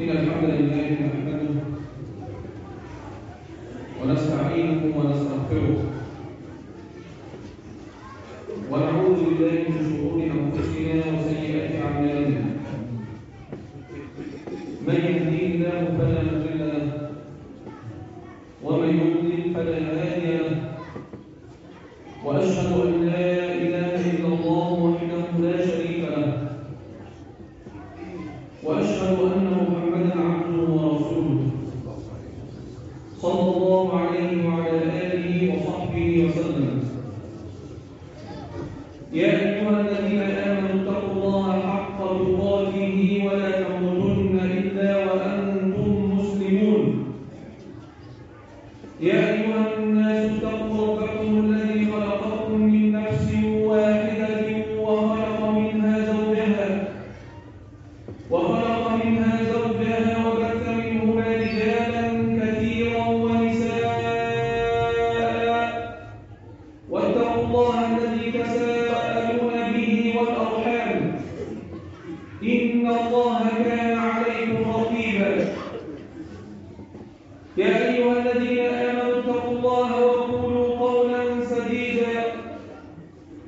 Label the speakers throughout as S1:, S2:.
S1: إن الحمد لله نحمده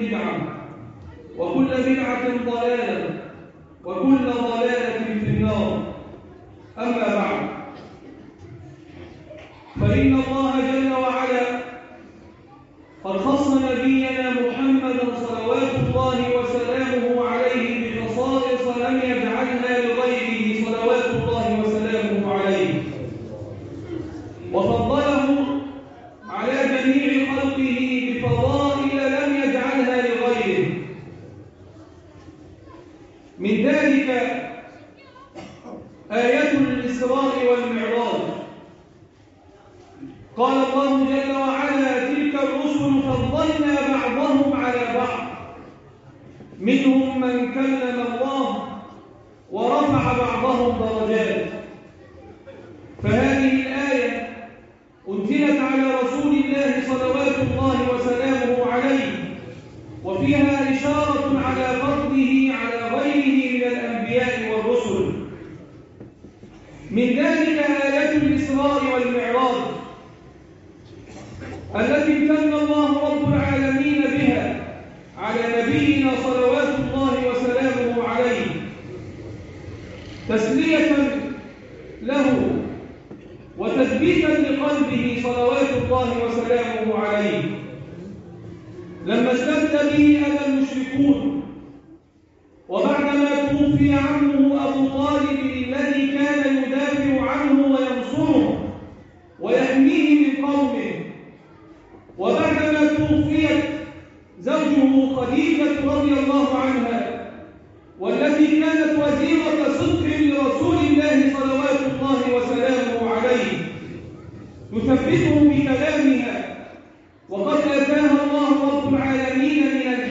S1: بدعة. وكل بدعة ضلالة وكل ضلالة في النار. أما بعد فإن الله جل وعلا قد خص نبينا محمد وبعدما توفيت زوجه خليفة رضي الله عنها والتي كانت وزيرة صدق لرسول الله صلوات الله وسلامه عليه. تثبته بكلامها وقد أتاها الله رب العالمين من الجنة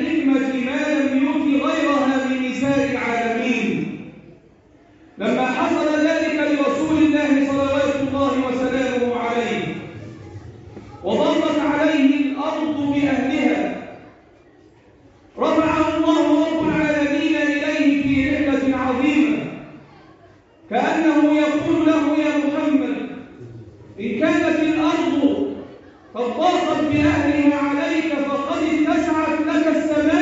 S1: كانت الأرض فاضطرت بأهلها عليك فقد اتسعت لك السماء.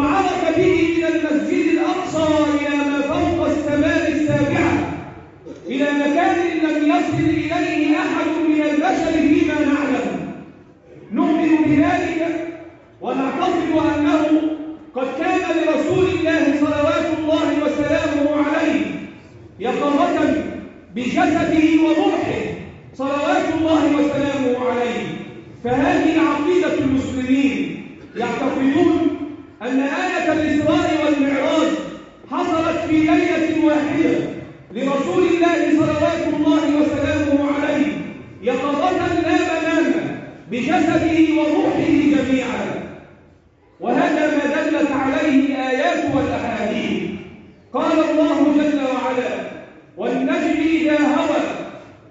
S1: عرج به إلى المسجد الأقصى إلى ما فوق السماء السابعة. إلى مكان لم يصل إليه أحد من البشر فيما نعلم. نؤمن بذلك ونعتقد أنه قد كان لرسول الله صلوات الله وسلامه عليه يقظة بجسده وروحه صلوات الله وسلامه عليه. فهذه عقيدة المسلمين يعتقدون أن آية الإسراء والمعراج حصلت في ليلة واحدة لرسول الله صلوات الله وسلامه عليه يقظة لا مناما بجسده وروحه جميعا وهذا ما دلت عليه الآيات والأحاديث قال الله جل وعلا والنجم إذا هوى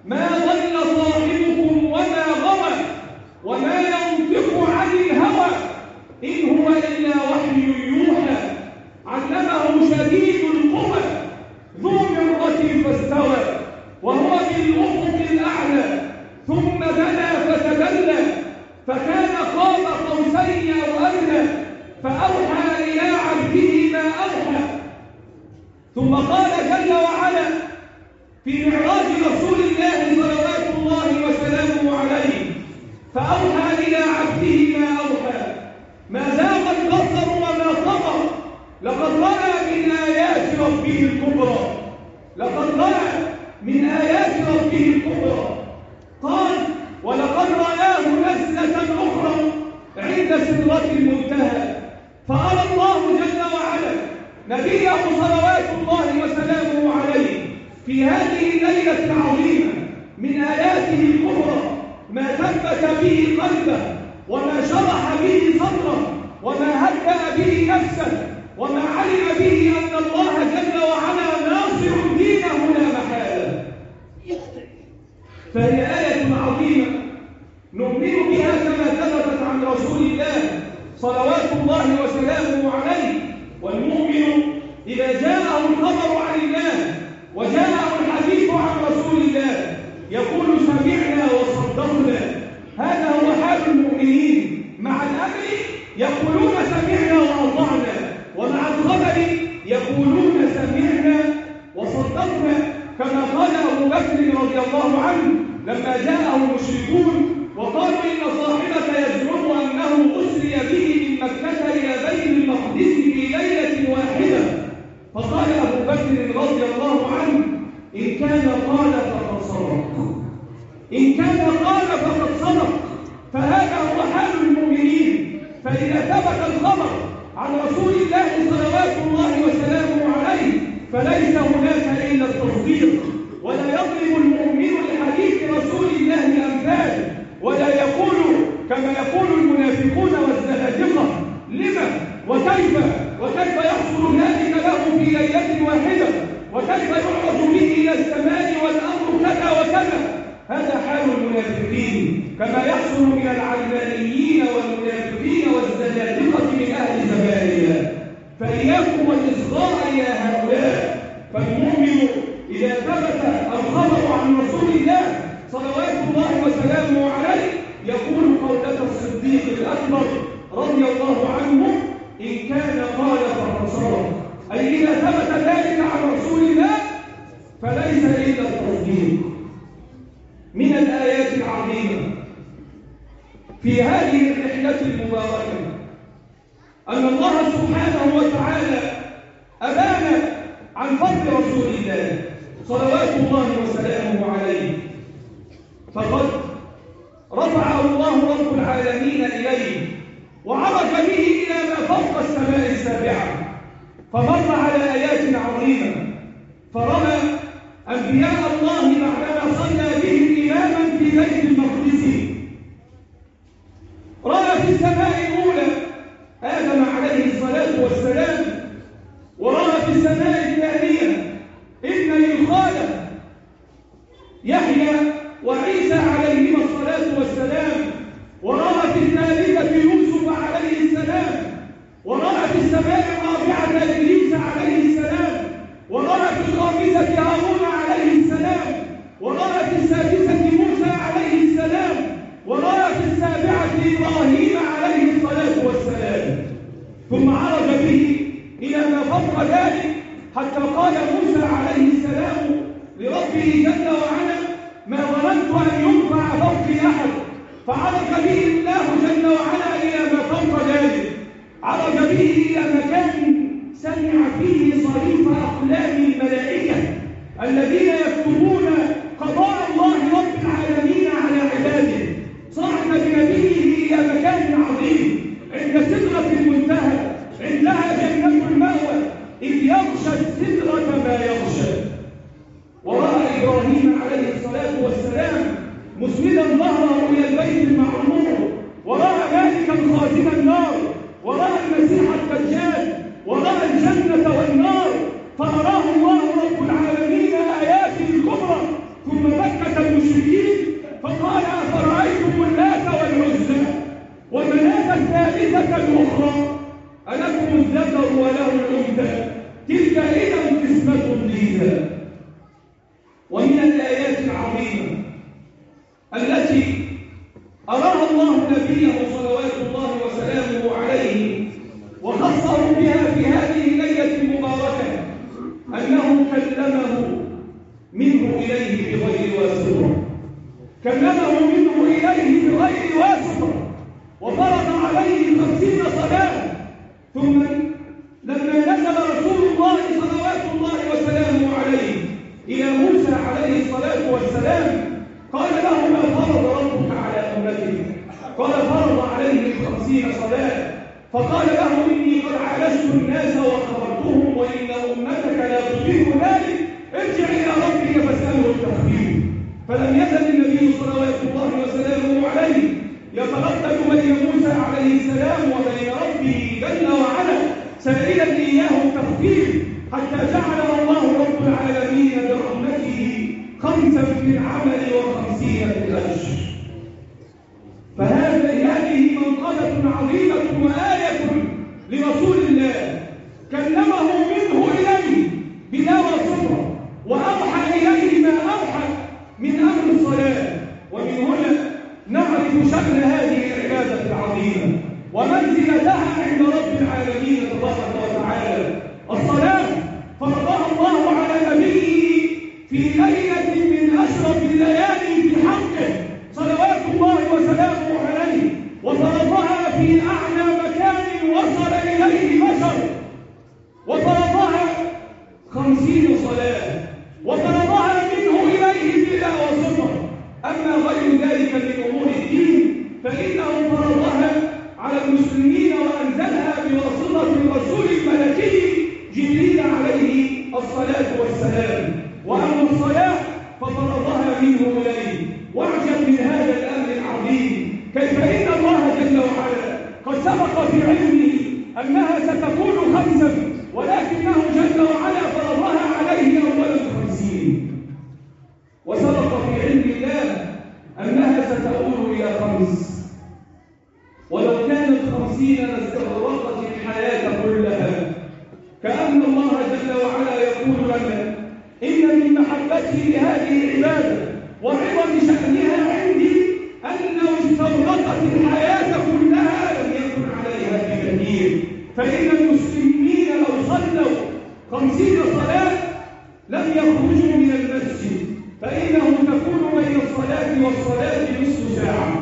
S1: ما ضل صاحبكم وما غوى وما ينطق عن الهوى إن هو إلا وحي يوحى علمه شديد القوى ذو مرة فاستوى وهو بالأفق الأعلى ثم دنا فتدلى فكان قاب قوسين أو أدنى فأوحى إلى عبده ما أوحى ثم قال جل وعلا في معراج رسول الله صلوات الله وسلامه عليه فأوحى إلى عبده ما أوحى ما زاغ البصر وما طغى لقد رأى من ربه الكبرى. لقد رأى من آيات ربه الكبرى قال ولقد رآه نزلة أخرى عند سدرة المنتهى فأرى الله جل وعلا نبيه صلوات الله وسلامه عليه في هذه الليلة العظيمة من آياته الكبرى ما ثبت به قلبه وما شرح به صدره وما هدأ به نفسه وما علم به أن الله جل وعلا ناصر دينه لا محالة فهي آية عظيمة نؤمن بها كما ثبتت عن رسول الله صلوات الله وسلامه عليه. والمؤمن إذا جاءه الخبر عن الله وجاءه الحديث عن رسول الله يقول سمعنا وصدقنا. هذا هو حال المؤمنين. مع الأمر يقولون سمعنا وأطعنا. ومع الخبر يقولون سمعنا وصدقنا. كما قال أبو بكر رضي الله عنه لما جاءه المشركون وقالوا إن صاحبك يزعم أنه أسري به من مكة إلى بيت المقدس في ليلة واحدة فقال أبو بكر رضي الله عنه إن كان قال فقد صدق إن قال فقد صدق فهذا هو حال المؤمنين. فإذا ثبت الخبر عن رسول الله صلوات الله وسلامه عليه فليس هناك إلا التصديق. ولا يضرب المؤمن لحديث رسول الله أمثال. ولا يقول كما يقول المنافقون والزنادقة لما وكيف وكيف يحصل ذلك له في ليلة واحدة وكيف يعرض به إلى السماء والأمر كذا وكذا هذا حال المنافقين كما يحصل من العلمانيين والمنافقين والزنادقة من أهل زماننا فإياكم والإصغاء إلى هؤلاء فالمؤمن إذا ثبت الخبر عن رسول الله صلوات الله وسلامه عليه يقول قولة الصديق الأكبر رضي الله عنه إن كان قال فقد أي إذا ثبت ذلك عن رسول الله فليس إلا التصديق. من الآيات العظيمة في هذه الرحلة المباركة أن الله سبحانه وتعالى أبان عن فضل رسول الله صلوات الله وسلامه عليه. فقد رفعه الله رب العالمين إليه وعرج به إلى ما فوق السماء السابعة فمر على آيات عظيمة فرمى أنبياء الله بعدما صلى بهم إماما في بيت به أحد. فعرج به الله جل وعلا إلى ما فوق ذلك عرج به إلى مكان سمع فيه صريف أقلام الملائكة الذين Wow, wow, wow, wow. صلوات الله وسلامه عليه. إلى موسى عليه الصلاة والسلام قال له ما فرض ربك على أمتك؟ قال فرض عليهم خمسين صلاة. فقال له إني قد عالجت الناس وخبرتهم وإن أمتك لا تطيق ذلك. ارجع إلى ربك فاسأله التخفيف. فلم يزل النبي صلوات الله وسلامه عليه. يتردد بين موسى عليه السلام وبين ربه جل وعلا سائلا بالعمل العمل وخمسين في فهذا هذه منقبة عظيمة وآية لرسول الله كلمه منه إليه بلا صبرة وأوحى إليه ما أوحى من أمر الصلاة. ومن هنا نعرف شكل هذه العبادة العظيمة ومنزلتها عند رب العالمين تبارك وتعالى. الصلاة فإن المسلمين لو صلوا خمسين صلاة لم يخرجوا من المسجد فإنه تكون بين الصلاة والصلاة نصف ساعة.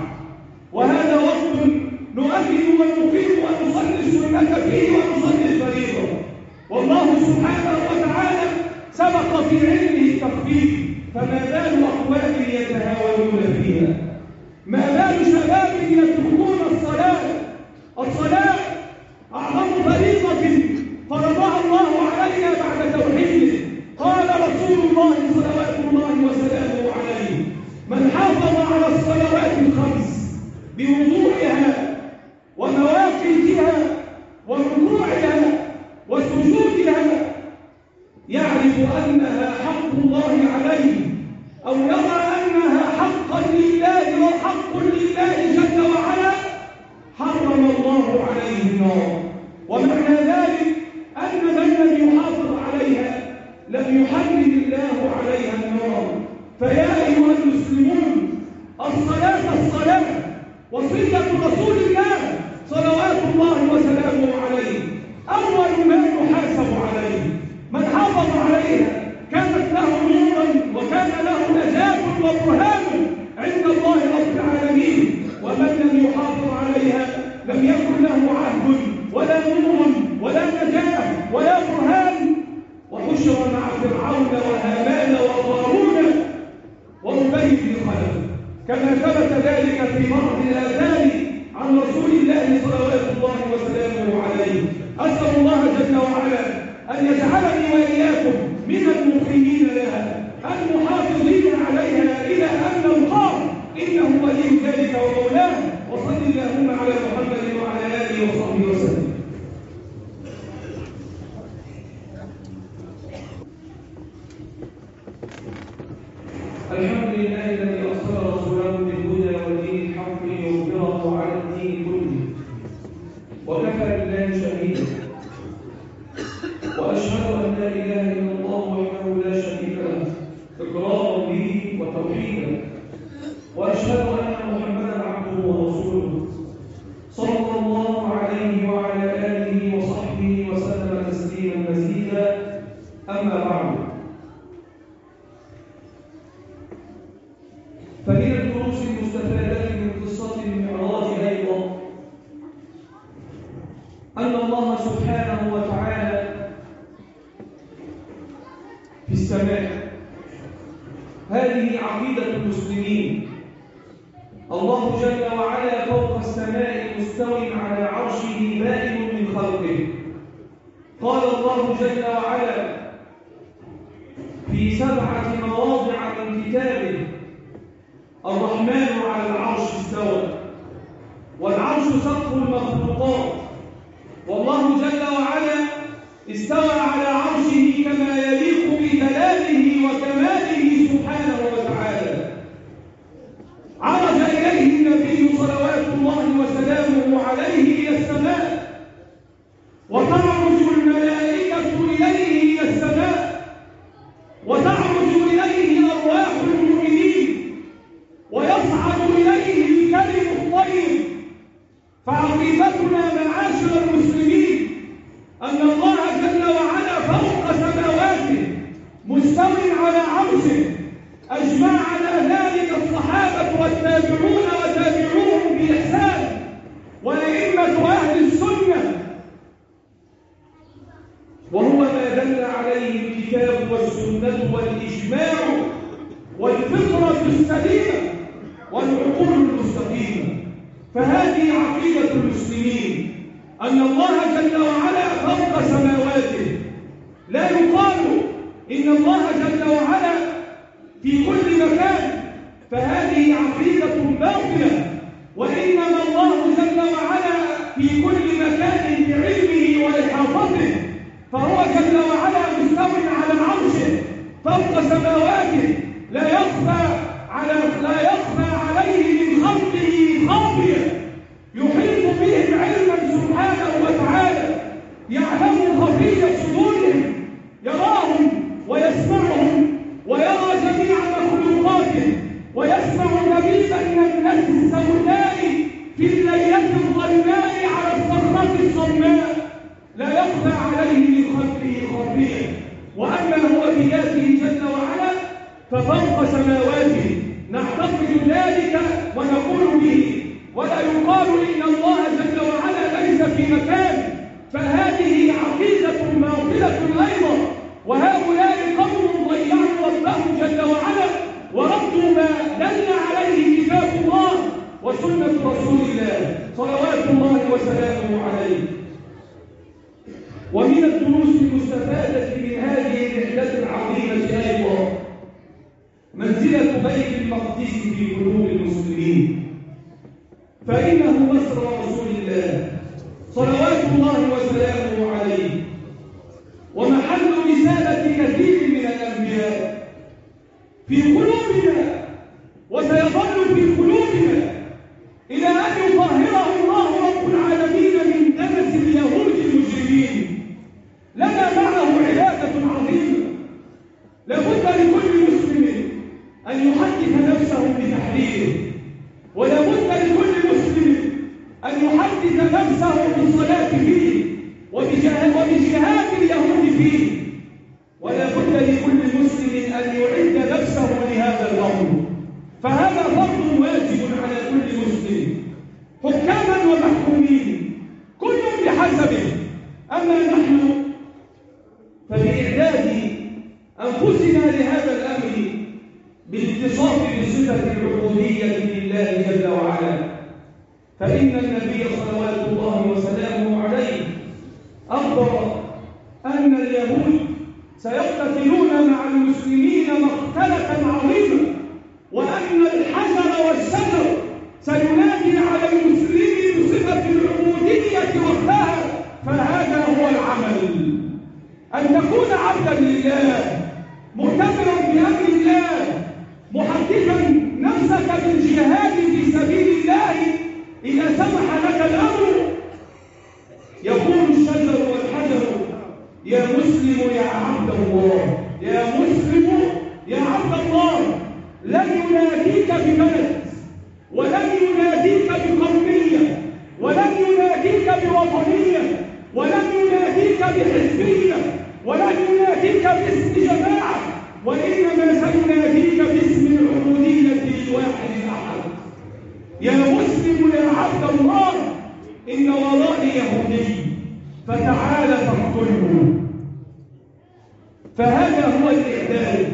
S1: هذه عقيدة المسلمين. الله جل وعلا فوق السماء مستوي على عرشه بائن من خلقه. قال الله جل وعلا في سبعة مواضع من كتابه الرحمن على العرش استوى. والعرش سقف المخلوقات. والله جل وعلا استوى على عرشه كما يليق 我刚刚 الله جل وعلا في كل مكان فهذه عقيدة باطلة. وإنما الله جل وعلا في كل مكان بعلمه وإحاطته فهو جل وعلا مستوٍ على عرشه فوق سماواته لا يخفى ففوق سماواته. نحتفظ بذلك ونقول به ولا يقال إن الله جل وعلا ليس في مكان فهذه عقيدة باطلة أيضا. صلوات الله وسلامه عليه. ومحل رسالة كثير من الأنبياء. في قلوبنا
S2: بحسبه أما نحن فبإعداد أنفسنا لهذا الأمر بالاتصاف بصفة العبودية لله جل وعلا فإن النبي صلوات الله وسلامه عليه أخبر أن اليهود سيقتتلون مع المسلمين مقتلة عظيما العمل. أن تكون عبدا لله مهتمرا بأمر الله محققا نفسك بالجهاد في سبيل الله. إذا سمح لك الأمر يقول الشجر والحجر يا مسلم يا عبد الله يا مسلم يا عبد الله لن يناديك ببلد ولن يناديك بقومية. بحزبية ولن يناديك باسم جماعة وإنما سيناديك باسم العبودية الواحد الأحد. يا مسلم يا عبد الله إن ورائي يهودي فتعال فاقتله. فهذا هو الإعداد